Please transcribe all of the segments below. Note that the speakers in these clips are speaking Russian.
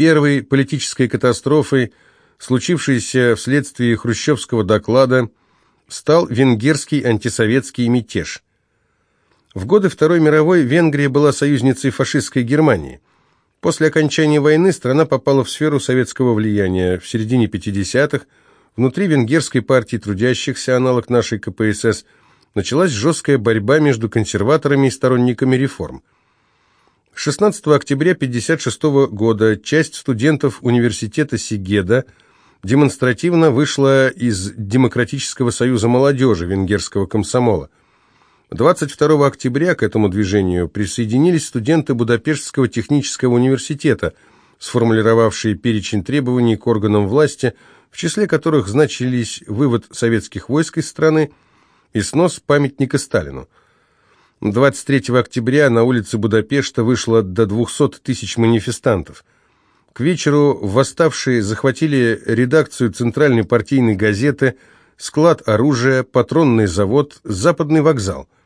Первой политической катастрофой, случившейся вследствие хрущевского доклада, стал венгерский антисоветский мятеж. В годы Второй мировой Венгрия была союзницей фашистской Германии. После окончания войны страна попала в сферу советского влияния. В середине 50-х внутри венгерской партии трудящихся, аналог нашей КПСС, началась жесткая борьба между консерваторами и сторонниками реформ. 16 октября 1956 года часть студентов университета Сигеда демонстративно вышла из Демократического союза молодежи венгерского комсомола. 22 октября к этому движению присоединились студенты Будапештского технического университета, сформулировавшие перечень требований к органам власти, в числе которых значились вывод советских войск из страны и снос памятника Сталину. 23 октября на улице Будапешта вышло до 200 тысяч манифестантов. К вечеру восставшие захватили редакцию центральной партийной газеты, склад оружия, патронный завод, западный вокзал –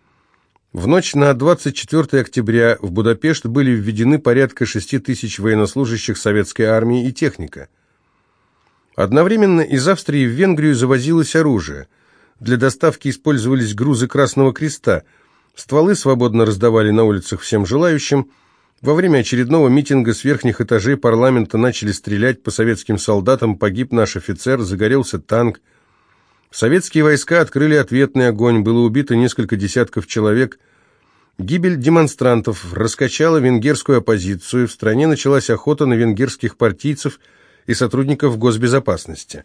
в ночь на 24 октября в Будапешт были введены порядка 6 тысяч военнослужащих советской армии и техника. Одновременно из Австрии в Венгрию завозилось оружие. Для доставки использовались грузы Красного Креста. Стволы свободно раздавали на улицах всем желающим. Во время очередного митинга с верхних этажей парламента начали стрелять по советским солдатам, погиб наш офицер, загорелся танк. Советские войска открыли ответный огонь, было убито несколько десятков человек. Гибель демонстрантов раскачала венгерскую оппозицию, в стране началась охота на венгерских партийцев и сотрудников госбезопасности.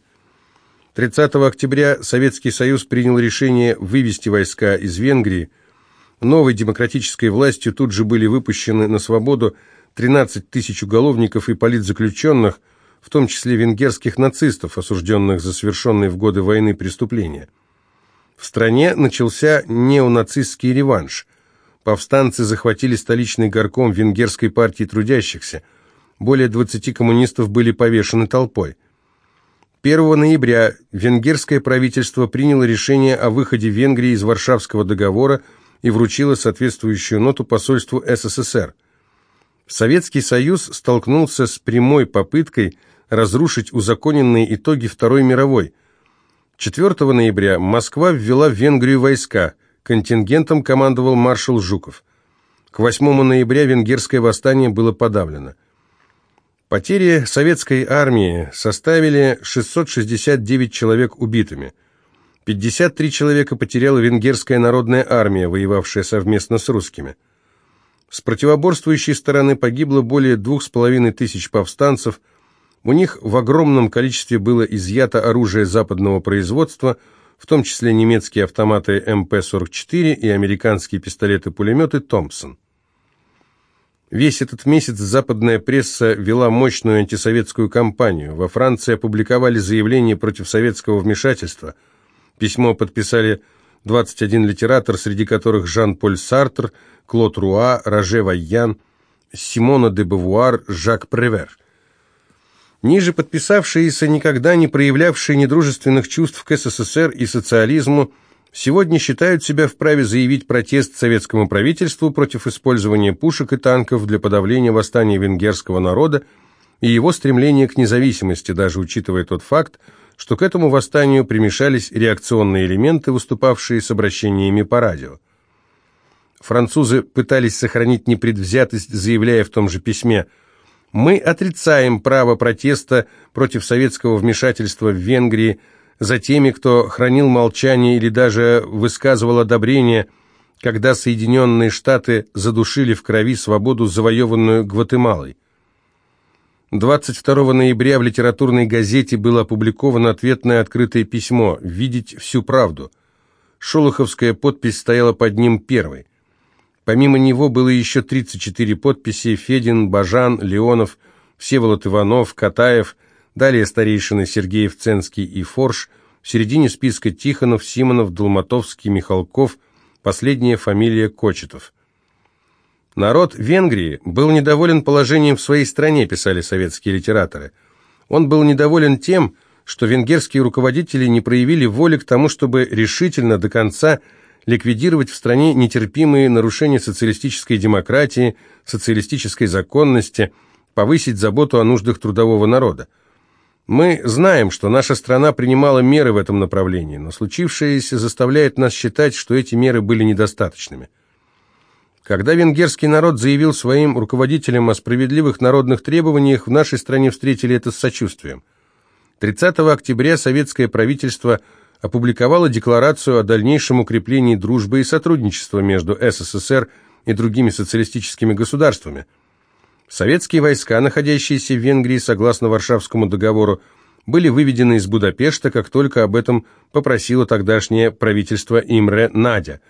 30 октября Советский Союз принял решение вывести войска из Венгрии. Новой демократической властью тут же были выпущены на свободу 13 тысяч уголовников и политзаключенных, в том числе венгерских нацистов, осужденных за совершенные в годы войны преступления. В стране начался неонацистский реванш. Повстанцы захватили столичный горком венгерской партии трудящихся. Более 20 коммунистов были повешены толпой. 1 ноября венгерское правительство приняло решение о выходе Венгрии из Варшавского договора и вручило соответствующую ноту посольству СССР. Советский Союз столкнулся с прямой попыткой – разрушить узаконенные итоги Второй мировой. 4 ноября Москва ввела в Венгрию войска, контингентом командовал маршал Жуков. К 8 ноября венгерское восстание было подавлено. Потери советской армии составили 669 человек убитыми. 53 человека потеряла венгерская народная армия, воевавшая совместно с русскими. С противоборствующей стороны погибло более двух с половиной тысяч повстанцев – у них в огромном количестве было изъято оружие западного производства, в том числе немецкие автоматы МП-44 и американские пистолеты-пулеметы «Томпсон». Весь этот месяц западная пресса вела мощную антисоветскую кампанию. Во Франции опубликовали заявление против советского вмешательства. Письмо подписали 21 литератор, среди которых Жан-Поль Сартр, Клод Руа, Роже Вайян, Симона де Бавуар, Жак Превер – Ниже подписавшиеся, никогда не проявлявшие недружественных чувств к СССР и социализму, сегодня считают себя вправе заявить протест советскому правительству против использования пушек и танков для подавления восстания венгерского народа и его стремления к независимости, даже учитывая тот факт, что к этому восстанию примешались реакционные элементы, выступавшие с обращениями по радио. Французы пытались сохранить непредвзятость, заявляя в том же письме – мы отрицаем право протеста против советского вмешательства в Венгрии за теми, кто хранил молчание или даже высказывал одобрение, когда Соединенные Штаты задушили в крови свободу, завоеванную Гватемалой. 22 ноября в литературной газете было опубликовано ответное открытое письмо «Видеть всю правду». Шолоховская подпись стояла под ним первой. Помимо него было еще 34 подписи Федин, Бажан, Леонов, Всеволод Иванов, Катаев, далее старейшины Сергеев, Ценский и Форш, в середине списка Тихонов, Симонов, Долматовский, Михалков, последняя фамилия Кочетов. Народ Венгрии был недоволен положением в своей стране, писали советские литераторы. Он был недоволен тем, что венгерские руководители не проявили воли к тому, чтобы решительно до конца ликвидировать в стране нетерпимые нарушения социалистической демократии, социалистической законности, повысить заботу о нуждах трудового народа. Мы знаем, что наша страна принимала меры в этом направлении, но случившееся заставляет нас считать, что эти меры были недостаточными. Когда венгерский народ заявил своим руководителям о справедливых народных требованиях, в нашей стране встретили это с сочувствием. 30 октября советское правительство опубликовало декларацию о дальнейшем укреплении дружбы и сотрудничества между СССР и другими социалистическими государствами – Советские войска, находящиеся в Венгрии согласно Варшавскому договору, были выведены из Будапешта, как только об этом попросило тогдашнее правительство Имре Надя,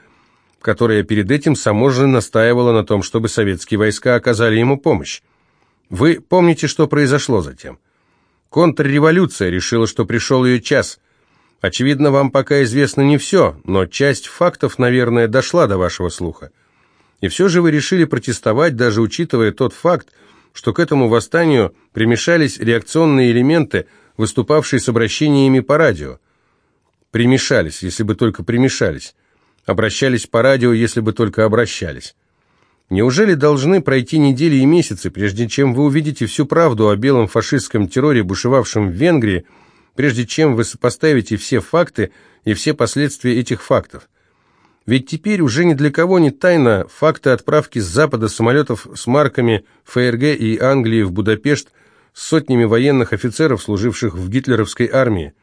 которое перед этим само же настаивало на том, чтобы советские войска оказали ему помощь. Вы помните, что произошло затем? Контрреволюция решила, что пришел ее час. Очевидно, вам пока известно не все, но часть фактов, наверное, дошла до вашего слуха. И все же вы решили протестовать, даже учитывая тот факт, что к этому восстанию примешались реакционные элементы, выступавшие с обращениями по радио. Примешались, если бы только примешались. Обращались по радио, если бы только обращались. Неужели должны пройти недели и месяцы, прежде чем вы увидите всю правду о белом фашистском терроре, бушевавшем в Венгрии, прежде чем вы сопоставите все факты и все последствия этих фактов? Ведь теперь уже ни для кого не тайна факты отправки с запада самолетов с марками ФРГ и Англии в Будапешт с сотнями военных офицеров, служивших в гитлеровской армии.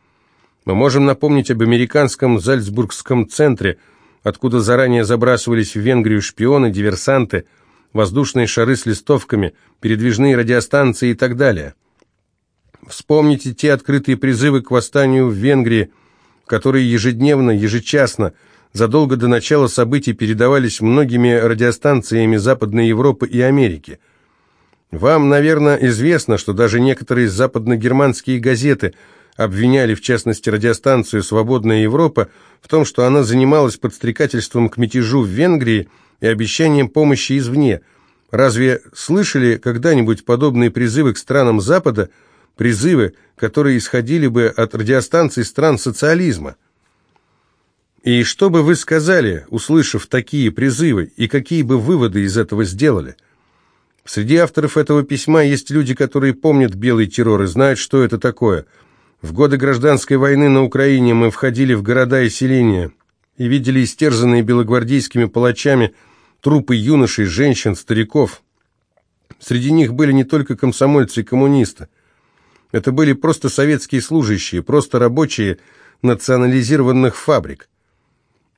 Мы можем напомнить об американском Зальцбургском центре, откуда заранее забрасывались в Венгрию шпионы, диверсанты, воздушные шары с листовками, передвижные радиостанции и так далее. Вспомните те открытые призывы к восстанию в Венгрии, которые ежедневно, ежечасно – задолго до начала событий передавались многими радиостанциями Западной Европы и Америки. Вам, наверное, известно, что даже некоторые западногерманские газеты обвиняли, в частности, радиостанцию «Свободная Европа» в том, что она занималась подстрекательством к мятежу в Венгрии и обещанием помощи извне. Разве слышали когда-нибудь подобные призывы к странам Запада, призывы, которые исходили бы от радиостанций стран социализма? И что бы вы сказали, услышав такие призывы, и какие бы выводы из этого сделали? Среди авторов этого письма есть люди, которые помнят белый террор и знают, что это такое. В годы гражданской войны на Украине мы входили в города и селения и видели истерзанные белогвардейскими палачами трупы юношей, женщин, стариков. Среди них были не только комсомольцы и коммунисты. Это были просто советские служащие, просто рабочие национализированных фабрик.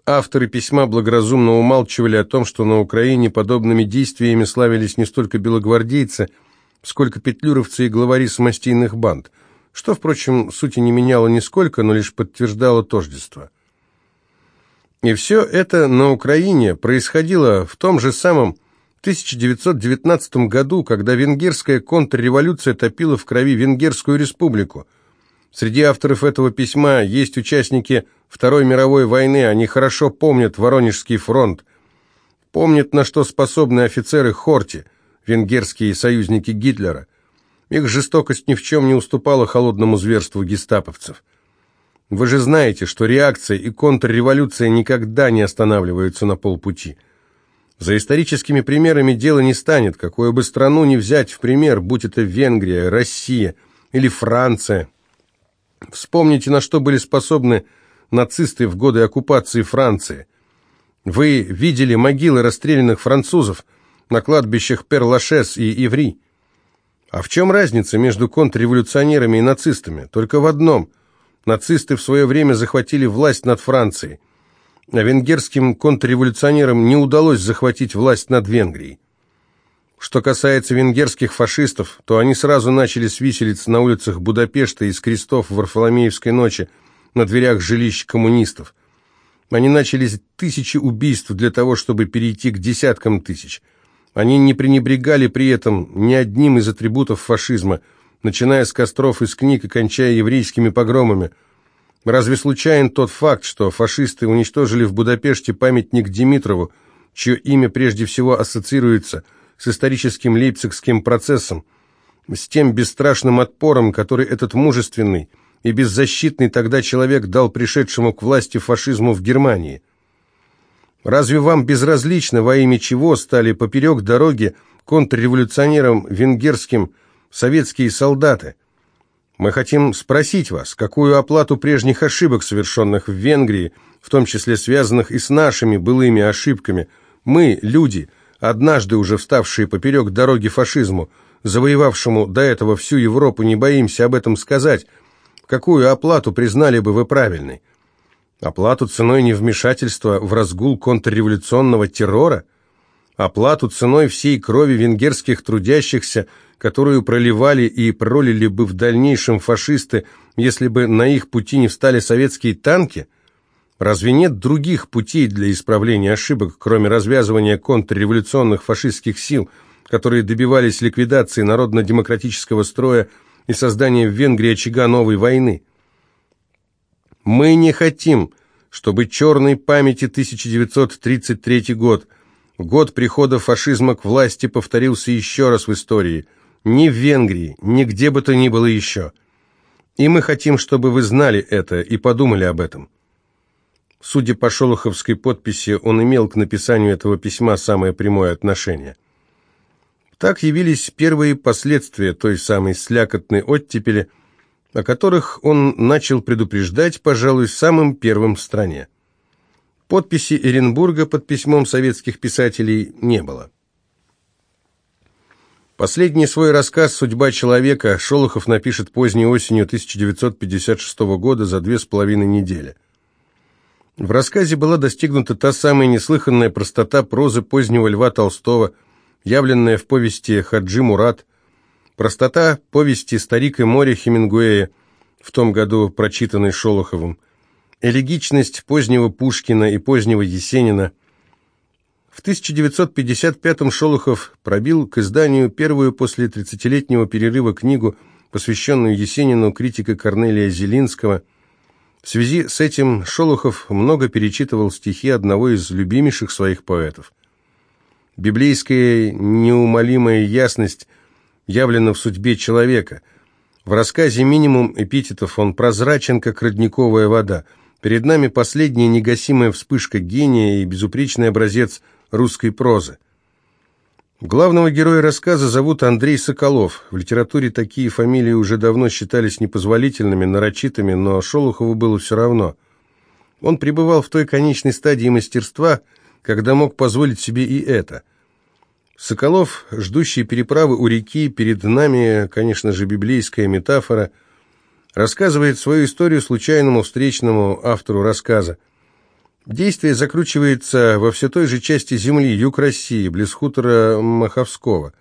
Авторы письма благоразумно умалчивали о том, что на Украине подобными действиями славились не столько белогвардейцы, сколько петлюровцы и главари самостийных банд, что, впрочем, сути не меняло нисколько, но лишь подтверждало тождество. И все это на Украине происходило в том же самом 1919 году, когда венгерская контрреволюция топила в крови Венгерскую республику – Среди авторов этого письма есть участники Второй мировой войны, они хорошо помнят Воронежский фронт, помнят, на что способны офицеры Хорти, венгерские союзники Гитлера. Их жестокость ни в чем не уступала холодному зверству гестаповцев. Вы же знаете, что реакция и контрреволюция никогда не останавливаются на полпути. За историческими примерами дело не станет, какую бы страну ни взять в пример, будь это Венгрия, Россия или Франция – Вспомните, на что были способны нацисты в годы оккупации Франции. Вы видели могилы расстрелянных французов на кладбищах Перлашес и Иври. А в чем разница между контрреволюционерами и нацистами? Только в одном. Нацисты в свое время захватили власть над Францией, а венгерским контрреволюционерам не удалось захватить власть над Венгрией. Что касается венгерских фашистов, то они сразу начали с виселиц на улицах Будапешта из крестов в Варфоломеевской ночи на дверях жилищ коммунистов. Они начали тысячи убийств для того, чтобы перейти к десяткам тысяч. Они не пренебрегали при этом ни одним из атрибутов фашизма, начиная с костров из книг и кончая еврейскими погромами. Разве случайен тот факт, что фашисты уничтожили в Будапеште памятник Димитрову, чье имя прежде всего ассоциируется – с историческим лейпцигским процессом, с тем бесстрашным отпором, который этот мужественный и беззащитный тогда человек дал пришедшему к власти фашизму в Германии. Разве вам безразлично, во имя чего стали поперек дороги контрреволюционерам венгерским советские солдаты. Мы хотим спросить вас, какую оплату прежних ошибок, совершенных в Венгрии, в том числе связанных и с нашими былыми ошибками, мы, люди, однажды уже вставшие поперек дороги фашизму, завоевавшему до этого всю Европу, не боимся об этом сказать, какую оплату признали бы вы правильной? Оплату ценой невмешательства в разгул контрреволюционного террора? Оплату ценой всей крови венгерских трудящихся, которую проливали и пролили бы в дальнейшем фашисты, если бы на их пути не встали советские танки? Разве нет других путей для исправления ошибок, кроме развязывания контрреволюционных фашистских сил, которые добивались ликвидации народно-демократического строя и создания в Венгрии очага новой войны? Мы не хотим, чтобы черной памяти 1933 год, год прихода фашизма к власти, повторился еще раз в истории. Ни в Венгрии, ни где бы то ни было еще. И мы хотим, чтобы вы знали это и подумали об этом. Судя по шолоховской подписи, он имел к написанию этого письма самое прямое отношение. Так явились первые последствия той самой слякотной оттепели – о которых он начал предупреждать, пожалуй, самым первым в стране. Подписи Эренбурга под письмом советских писателей не было. Последний свой рассказ «Судьба человека» Шолохов напишет поздней осенью 1956 года за две с половиной недели. В рассказе была достигнута та самая неслыханная простота прозы позднего Льва Толстого, явленная в повести «Хаджи Мурат», Простота повести «Старик и море» Хемингуэя, в том году прочитанной Шолоховым, элегичность позднего Пушкина и позднего Есенина. В 1955-м Шолохов пробил к изданию первую после 30-летнего перерыва книгу, посвященную Есенину критика Корнелия Зелинского. В связи с этим Шолохов много перечитывал стихи одного из любимейших своих поэтов. Библейская неумолимая ясность явлено в судьбе человека. В рассказе минимум эпитетов он прозрачен, как родниковая вода. Перед нами последняя негасимая вспышка гения и безупречный образец русской прозы. Главного героя рассказа зовут Андрей Соколов. В литературе такие фамилии уже давно считались непозволительными, нарочитыми, но Шолохову было все равно. Он пребывал в той конечной стадии мастерства, когда мог позволить себе и это – Соколов, ждущий переправы у реки, перед нами, конечно же, библейская метафора, рассказывает свою историю случайному встречному автору рассказа. Действие закручивается во все той же части земли, юг России, близ хутора Маховского.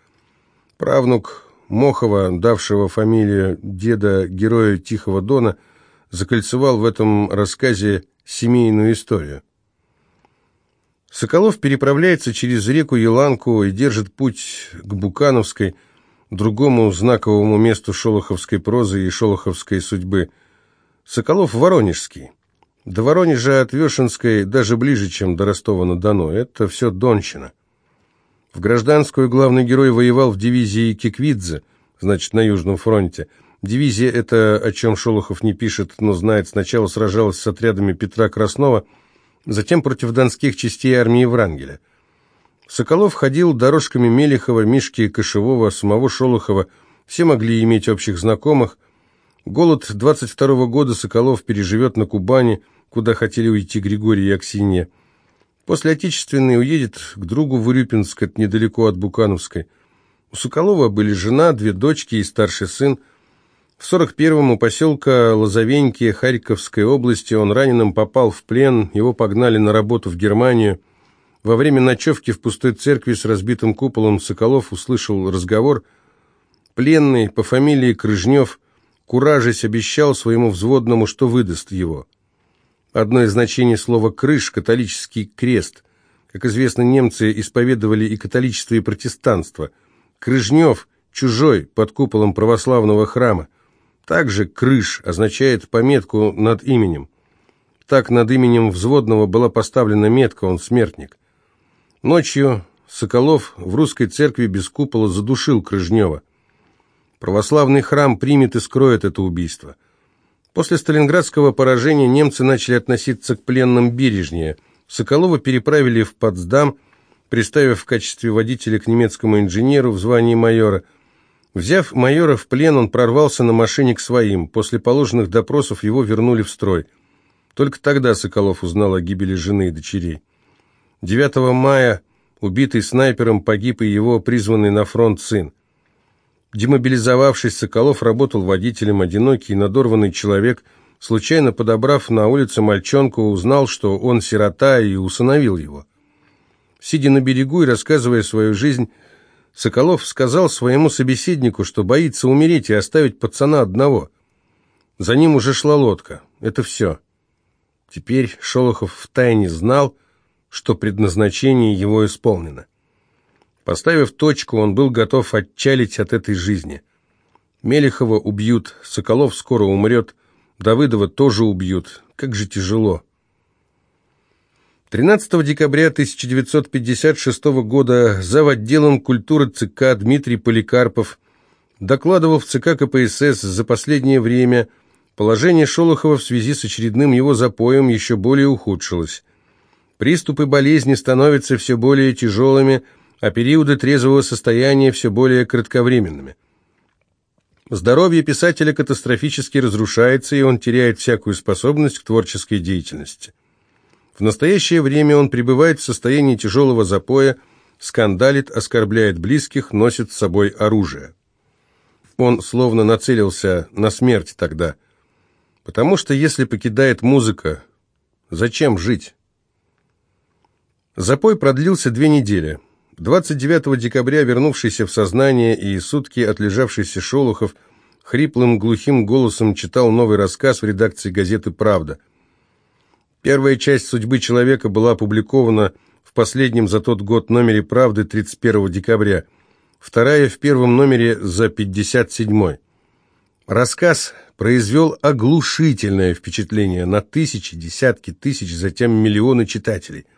Правнук Мохова, давшего фамилию деда героя Тихого Дона, закольцевал в этом рассказе семейную историю. Соколов переправляется через реку Еланку и держит путь к Букановской, другому знаковому месту шолоховской прозы и шолоховской судьбы. Соколов Воронежский. До Воронежа от Вешенской даже ближе, чем до Ростова-на-Дону. Это все Донщина. В гражданскую главный герой воевал в дивизии Киквидзе, значит, на Южном фронте. Дивизия – это, о чем Шолохов не пишет, но знает, сначала сражалась с отрядами Петра Краснова – затем против донских частей армии Врангеля. Соколов ходил дорожками Мелехова, Мишки Кошевого, самого Шолохова, все могли иметь общих знакомых. Голод 22 -го года Соколов переживет на Кубани, куда хотели уйти Григорий и Аксинья. После Отечественной уедет к другу в Урюпинск, это недалеко от Букановской. У Соколова были жена, две дочки и старший сын – в 41-м у поселка Лозовеньки Харьковской области он раненым попал в плен, его погнали на работу в Германию. Во время ночевки в пустой церкви с разбитым куполом Соколов услышал разговор. Пленный по фамилии Крыжнев, куражись, обещал своему взводному, что выдаст его. Одно из значений слова «крыш» — католический крест. Как известно, немцы исповедовали и католичество, и протестанство. Крыжнев — чужой, под куполом православного храма. Также «крыш» означает пометку над именем. Так над именем взводного была поставлена метка, он смертник. Ночью Соколов в русской церкви без купола задушил Крыжнева. Православный храм примет и скроет это убийство. После сталинградского поражения немцы начали относиться к пленным бережнее. Соколова переправили в Потсдам, приставив в качестве водителя к немецкому инженеру в звании майора. Взяв майора в плен, он прорвался на машине к своим. После положенных допросов его вернули в строй. Только тогда Соколов узнал о гибели жены и дочерей. 9 мая убитый снайпером погиб и его призванный на фронт сын. Демобилизовавшись, Соколов работал водителем, одинокий, надорванный человек, случайно подобрав на улице мальчонку, узнал, что он сирота, и усыновил его. Сидя на берегу и рассказывая свою жизнь, Соколов сказал своему собеседнику, что боится умереть и оставить пацана одного. За ним уже шла лодка. Это все. Теперь Шолохов втайне знал, что предназначение его исполнено. Поставив точку, он был готов отчалить от этой жизни. Мелехова убьют, Соколов скоро умрет, Давыдова тоже убьют. Как же тяжело. 13 декабря 1956 года зав. отделом культуры ЦК Дмитрий Поликарпов докладывал в ЦК КПСС за последнее время положение Шолохова в связи с очередным его запоем еще более ухудшилось. Приступы болезни становятся все более тяжелыми, а периоды трезвого состояния все более кратковременными. Здоровье писателя катастрофически разрушается, и он теряет всякую способность к творческой деятельности. В настоящее время он пребывает в состоянии тяжелого запоя, скандалит, оскорбляет близких, носит с собой оружие. Он словно нацелился на смерть тогда. Потому что если покидает музыка, зачем жить? Запой продлился две недели. 29 декабря вернувшийся в сознание и сутки отлежавшийся Шолохов хриплым глухим голосом читал новый рассказ в редакции газеты «Правда». Первая часть «Судьбы человека» была опубликована в последнем за тот год номере «Правды» 31 декабря, вторая в первом номере за 57 Рассказ произвел оглушительное впечатление на тысячи, десятки тысяч, затем миллионы читателей –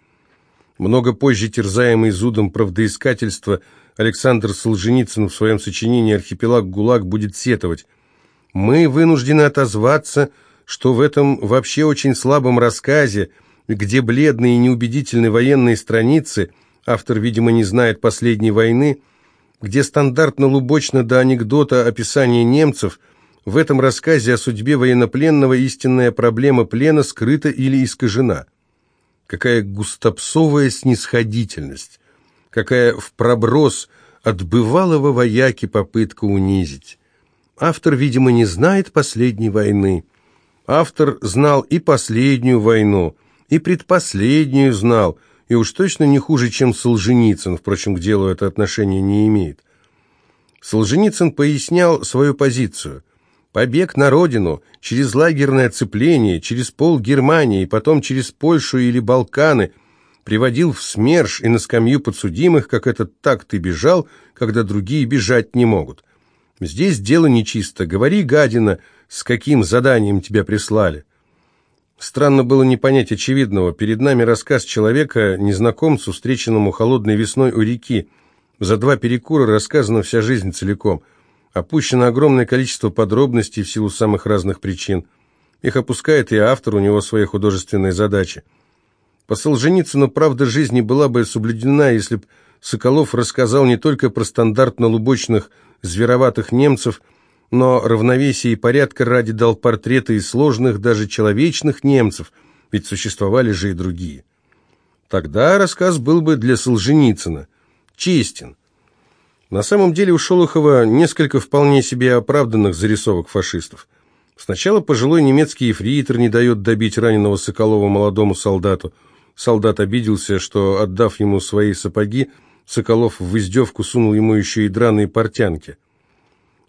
много позже, терзаемый зудом правдоискательства, Александр Солженицын в своем сочинении «Архипелаг ГУЛАГ» будет сетовать. «Мы вынуждены отозваться, что в этом вообще очень слабом рассказе, где бледные и неубедительные военные страницы, автор, видимо, не знает последней войны, где стандартно-лубочно до анекдота описание немцев, в этом рассказе о судьбе военнопленного истинная проблема плена скрыта или искажена». Какая густопсовая снисходительность, какая в проброс от бывалого вояки попытка унизить. Автор, видимо, не знает последней войны. Автор знал и последнюю войну, и предпоследнюю знал, и уж точно не хуже, чем Солженицын, впрочем, к делу это отношение не имеет. Солженицын пояснял свою позицию. Побег на родину, через лагерное оцепление, через пол Германии, потом через Польшу или Балканы, приводил в СМЕРШ и на скамью подсудимых, как этот так ты бежал, когда другие бежать не могут. Здесь дело нечисто. Говори, гадина, с каким заданием тебя прислали. Странно было не понять очевидного. Перед нами рассказ человека, незнакомцу, встреченному холодной весной у реки. За два перекура рассказана вся жизнь целиком – Опущено огромное количество подробностей в силу самых разных причин. Их опускает и автор, у него свои художественные задачи. По Солженицыну правда жизни была бы соблюдена, если б Соколов рассказал не только про стандартно-лубочных, звероватых немцев, но равновесие и порядка ради дал портреты и сложных, даже человечных немцев, ведь существовали же и другие. Тогда рассказ был бы для Солженицына честен, на самом деле у Шолохова несколько вполне себе оправданных зарисовок фашистов. Сначала пожилой немецкий ефрейтор не дает добить раненого Соколова молодому солдату. Солдат обиделся, что, отдав ему свои сапоги, Соколов в издевку сунул ему еще и драные портянки.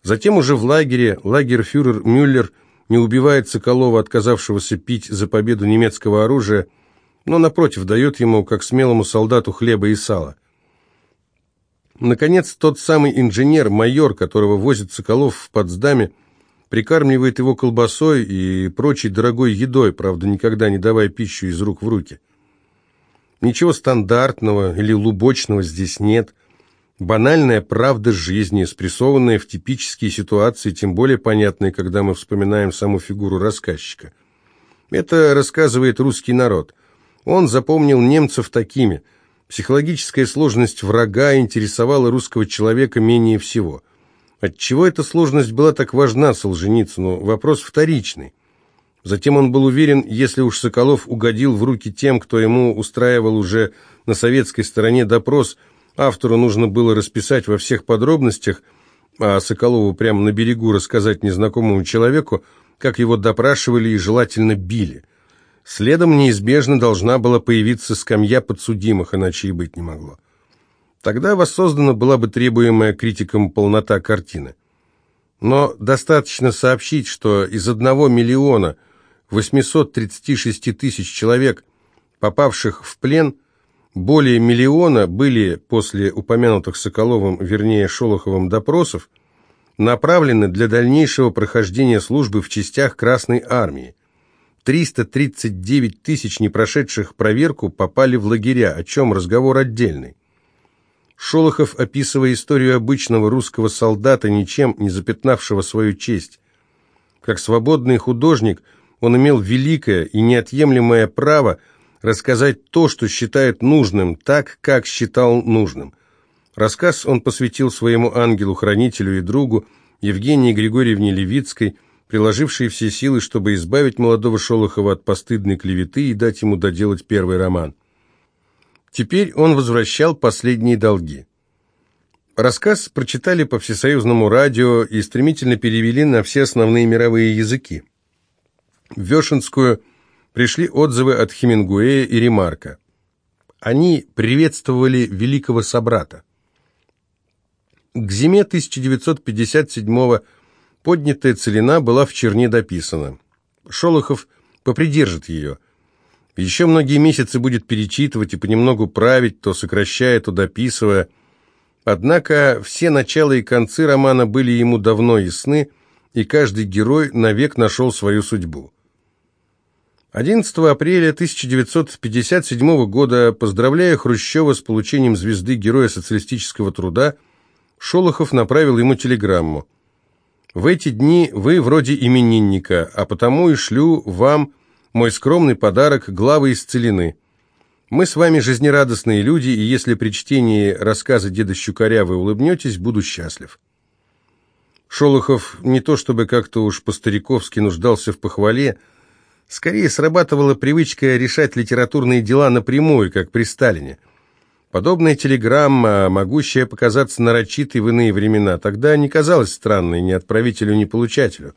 Затем уже в лагере лагерфюрер Мюллер не убивает Соколова, отказавшегося пить за победу немецкого оружия, но, напротив, дает ему, как смелому солдату, хлеба и сала. Наконец, тот самый инженер, майор, которого возит Соколов в Потсдаме, прикармливает его колбасой и прочей дорогой едой, правда, никогда не давая пищу из рук в руки. Ничего стандартного или лубочного здесь нет. Банальная правда жизни, спрессованная в типические ситуации, тем более понятные, когда мы вспоминаем саму фигуру рассказчика. Это рассказывает русский народ. Он запомнил немцев такими – Психологическая сложность врага интересовала русского человека менее всего. Отчего эта сложность была так важна Солженицыну? Вопрос вторичный. Затем он был уверен, если уж Соколов угодил в руки тем, кто ему устраивал уже на советской стороне допрос, автору нужно было расписать во всех подробностях, а Соколову прямо на берегу рассказать незнакомому человеку, как его допрашивали и желательно били. Следом неизбежно должна была появиться скамья подсудимых, иначе и быть не могло. Тогда воссоздана была бы требуемая критикам полнота картины. Но достаточно сообщить, что из одного миллиона 836 тысяч человек, попавших в плен, более миллиона были после упомянутых Соколовым, вернее Шолоховым допросов, направлены для дальнейшего прохождения службы в частях Красной Армии. 339 тысяч не прошедших проверку попали в лагеря, о чем разговор отдельный. Шолохов, описывая историю обычного русского солдата, ничем не запятнавшего свою честь. Как свободный художник, он имел великое и неотъемлемое право рассказать то, что считает нужным, так, как считал нужным. Рассказ он посвятил своему ангелу-хранителю и другу Евгении Григорьевне Левицкой, приложившей все силы, чтобы избавить молодого Шолохова от постыдной клеветы и дать ему доделать первый роман. Теперь он возвращал последние долги. Рассказ прочитали по всесоюзному радио и стремительно перевели на все основные мировые языки. Вешенскую пришли отзывы от Хемингуэя и Ремарка. Они приветствовали великого собрата. К зиме 1957-го поднятая целина была в черне дописана. Шолохов попридержит ее. Еще многие месяцы будет перечитывать и понемногу править, то сокращая, то дописывая. Однако все начала и концы романа были ему давно ясны, и каждый герой навек нашел свою судьбу. 11 апреля 1957 года, поздравляя Хрущева с получением звезды Героя социалистического труда, Шолохов направил ему телеграмму. «В эти дни вы вроде именинника, а потому и шлю вам мой скромный подарок главы исцелены. Мы с вами жизнерадостные люди, и если при чтении рассказа деда Щукаря вы улыбнетесь, буду счастлив». Шолохов не то чтобы как-то уж по-стариковски нуждался в похвале, скорее срабатывала привычка решать литературные дела напрямую, как при Сталине – Подобная телеграмма, могущая показаться нарочитой в иные времена, тогда не казалась странной ни отправителю, ни получателю.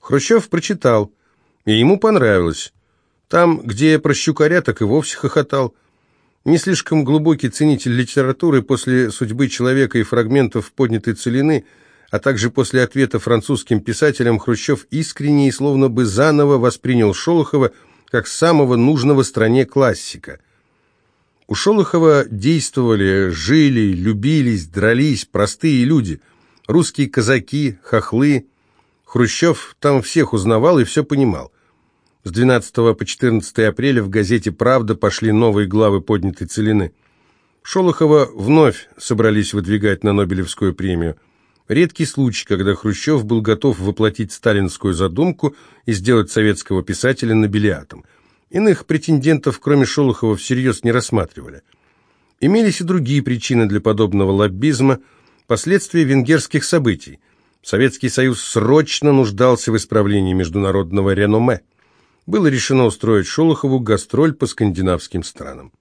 Хрущев прочитал, и ему понравилось. Там, где про щукаря, так и вовсе хохотал. Не слишком глубокий ценитель литературы после судьбы человека и фрагментов поднятой целины, а также после ответа французским писателям, Хрущев искренне и словно бы заново воспринял Шолохова как самого нужного стране классика – у Шолохова действовали, жили, любились, дрались простые люди, русские казаки, хохлы. Хрущев там всех узнавал и все понимал. С 12 по 14 апреля в газете «Правда» пошли новые главы поднятой целины. Шолохова вновь собрались выдвигать на Нобелевскую премию. Редкий случай, когда Хрущев был готов воплотить сталинскую задумку и сделать советского писателя нобелиатом – Иных претендентов, кроме Шолохова, всерьез не рассматривали. Имелись и другие причины для подобного лоббизма, последствия венгерских событий. Советский Союз срочно нуждался в исправлении международного реноме. Было решено устроить Шолохову гастроль по скандинавским странам.